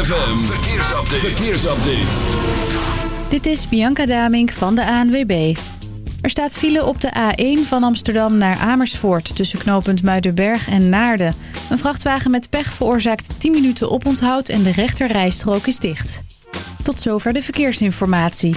ZFM, verkeersupdate. verkeersupdate. Dit is Bianca Damink van de ANWB. Er staat file op de A1 van Amsterdam naar Amersfoort... tussen knooppunt Muidenberg en Naarden. Een vrachtwagen met pech veroorzaakt 10 minuten oponthoud... en de rechterrijstrook is dicht. Tot zover de verkeersinformatie.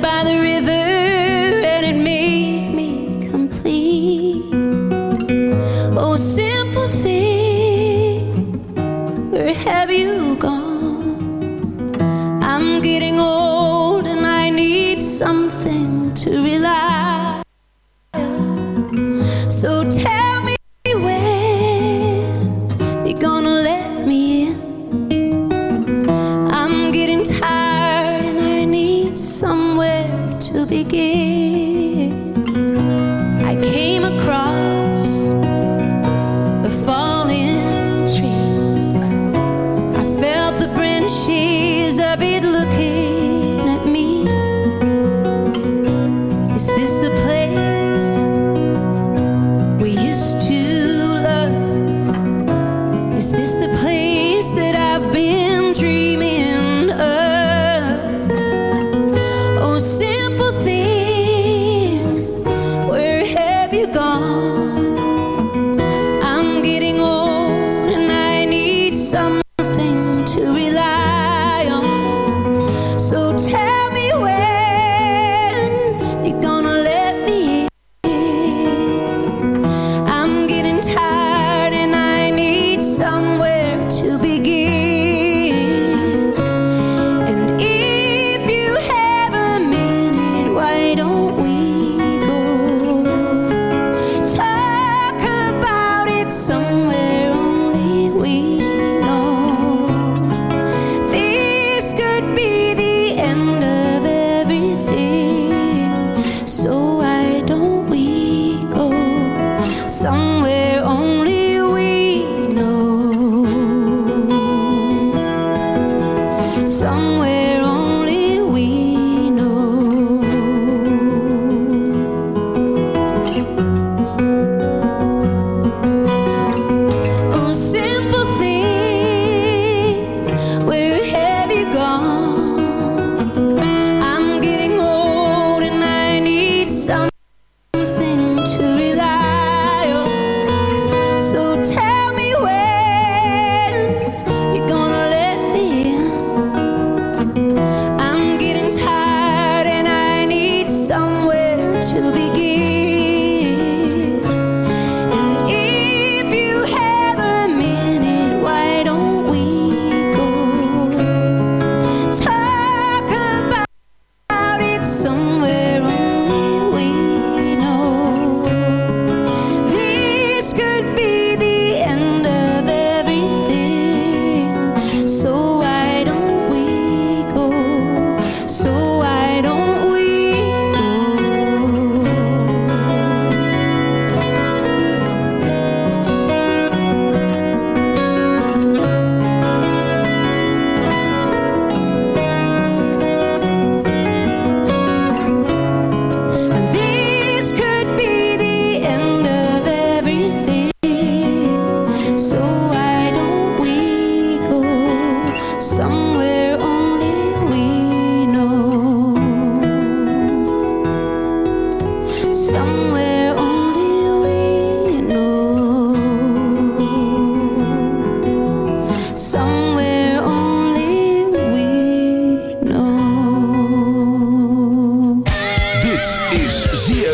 By the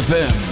ZFM.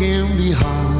Looking behind.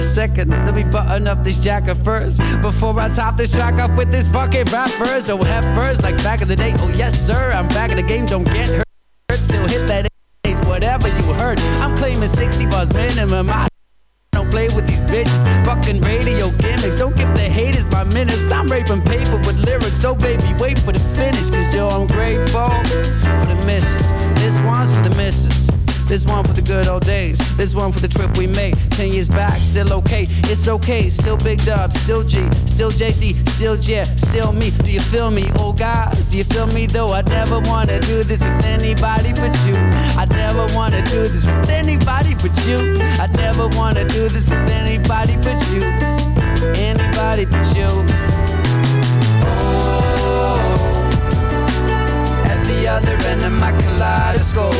A second, let me button up this jacket first Before I top this track off with this fucking rap Oh, head first, like back in the day. Oh yes sir, I'm back in the game, don't get hurt still okay. It's okay. Still big dub, still G, still JD, still J, still me. Do you feel me? Oh guys, do you feel me though? I never wanna do this with anybody but you. I never wanna do this with anybody but you. I never wanna do this with anybody but you. Anybody but you. Oh, at the other end of my kaleidoscope.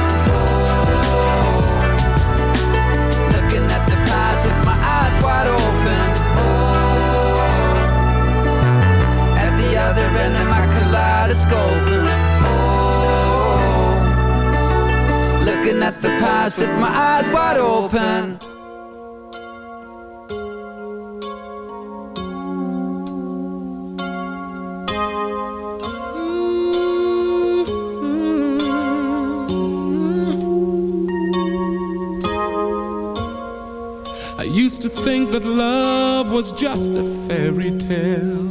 End of my kaleidoscope. Oh, looking at the past with my eyes wide open. I used to think that love was just a fairy tale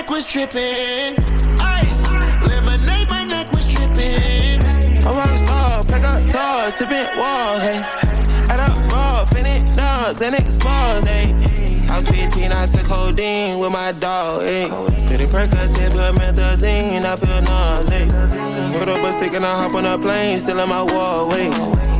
Neck was tripping. Ice, lemonade, my neck was tripping. I'm a rock star, pack up doors, tipping walls, hey. Add up raw, finish nuts, and expose, hey. I was 15, I took codeine with my dog, hey. Pretty Percocet, put methazine, I feel nauseous. Put up a stick and I hop on a plane, still in my wall, wait.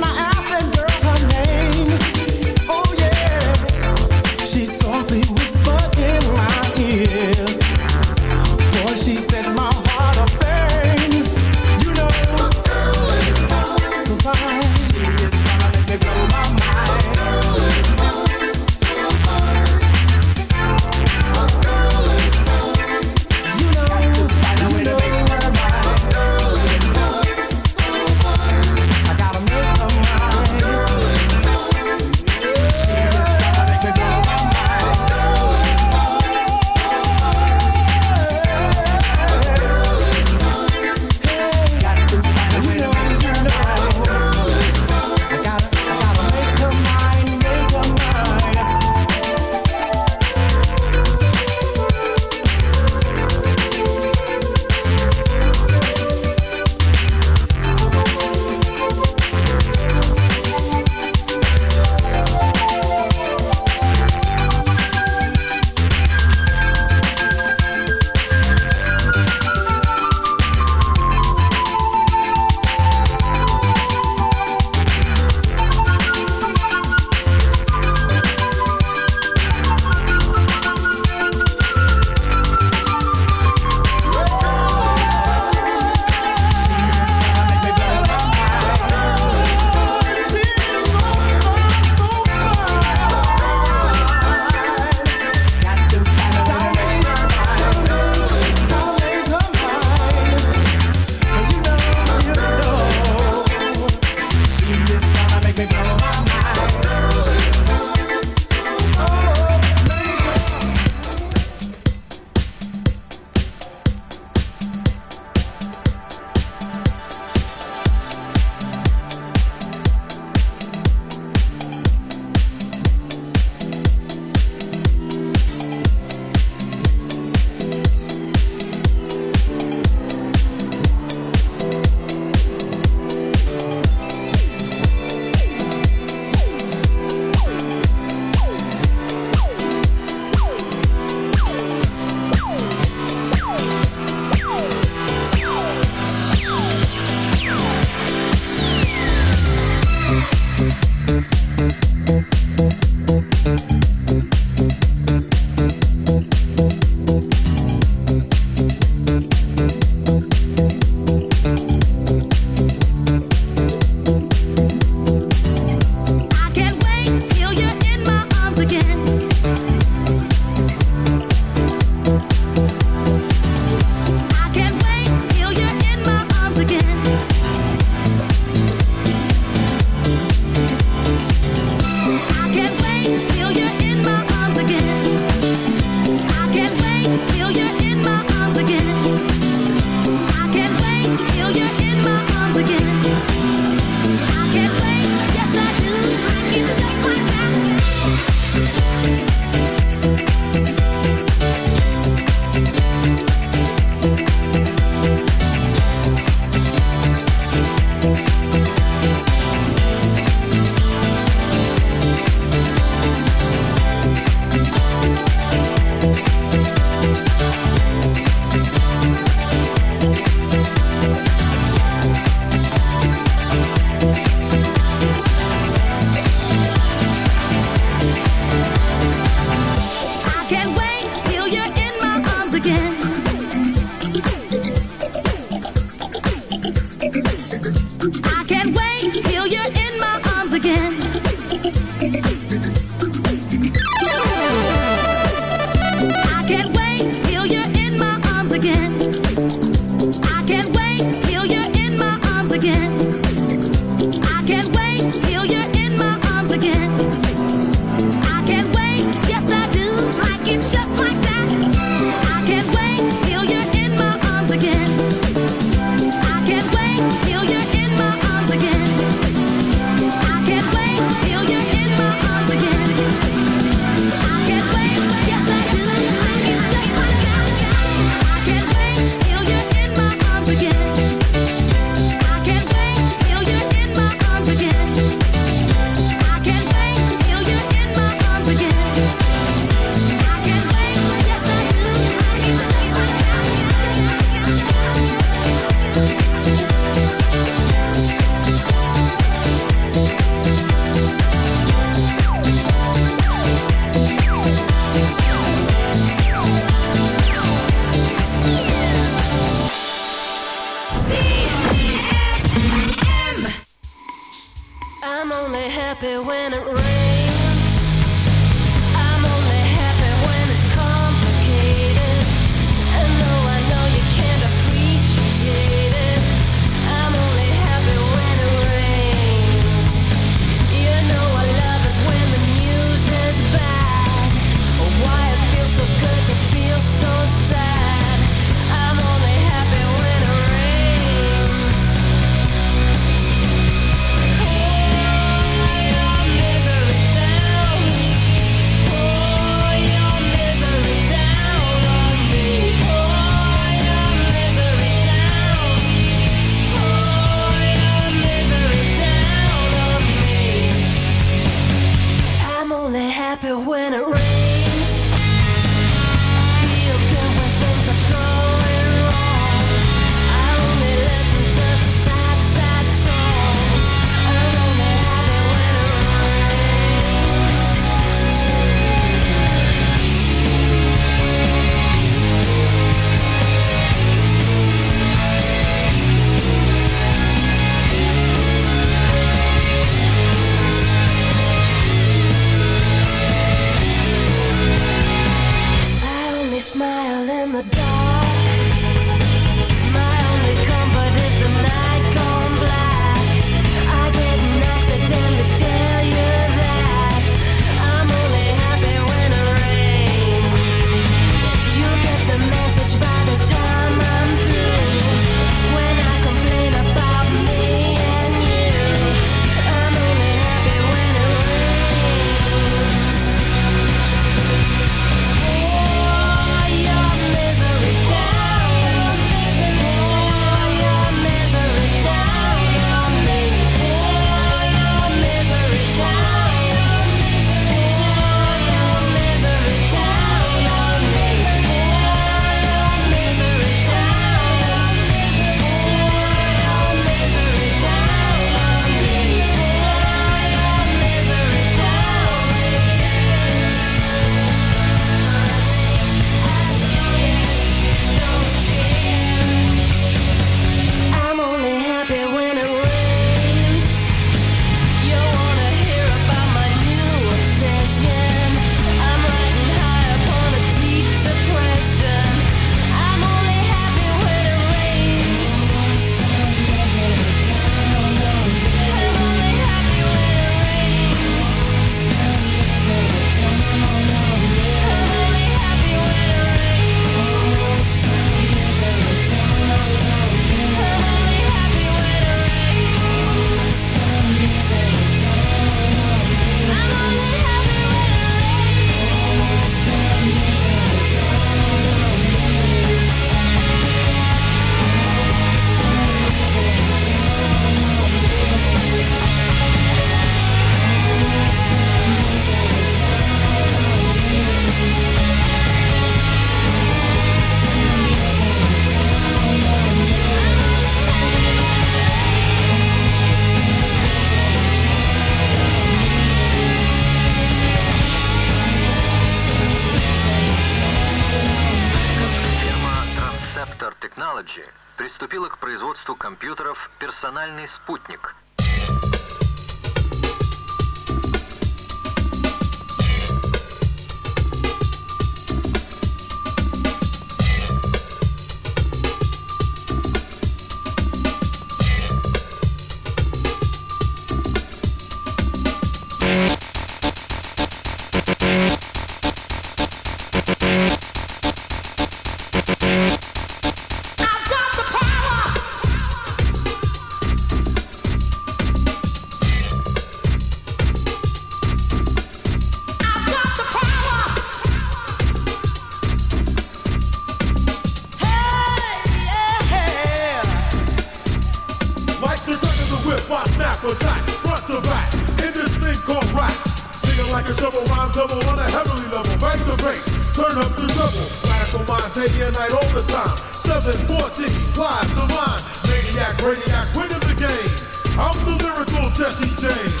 Double on a heavenly level. Bang the bass, turn up the treble. Radical mind, day and night, all the time. 714, live line. Maniac, radiac, winning the game. I'm the lyrical Jesse James.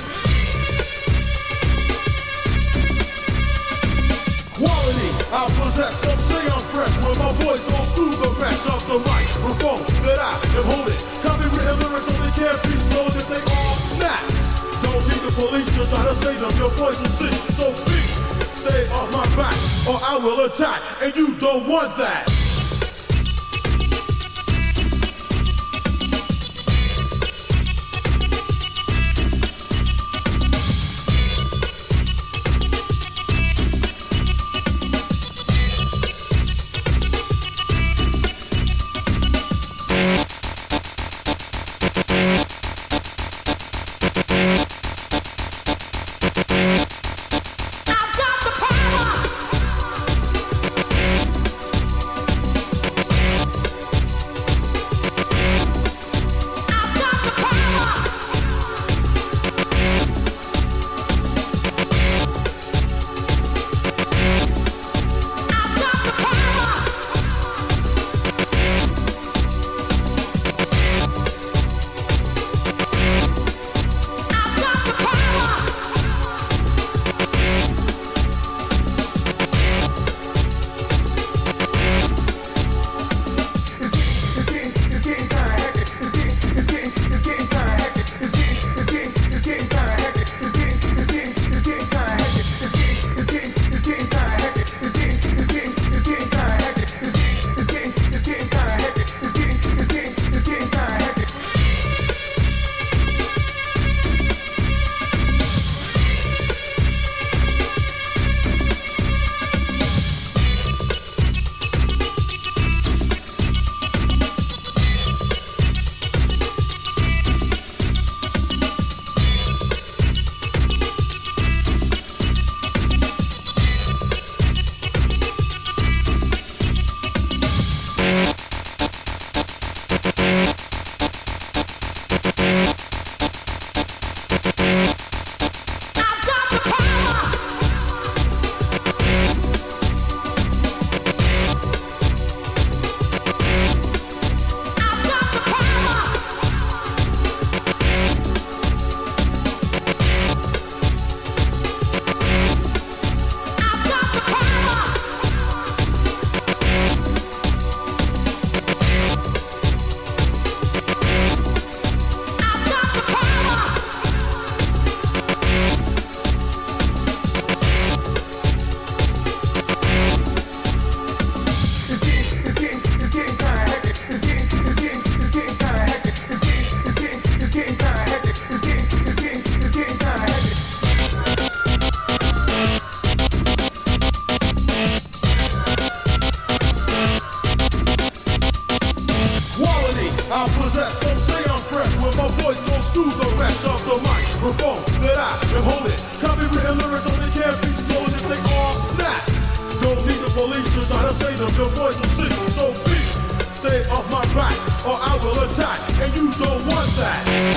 Quality, I possess, some say I'm fresh When my voice goes through the mesh of the microphone That I am holding Copywritten lyrics only can't be stolen if they all snap Don't need the police to try to save them Your voice is sick, so please Stay off my back or I will attack And you don't want that them, your voice will sing. So please, stay off my back, or I will attack, and you don't want that.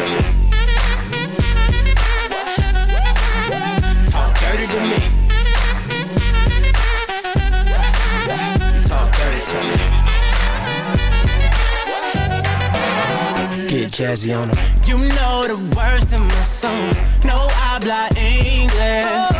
To me. talk dirty to me. You talk dirty to me. Get jazzy on 'em. You know the words in my songs. No habla English.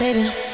Night.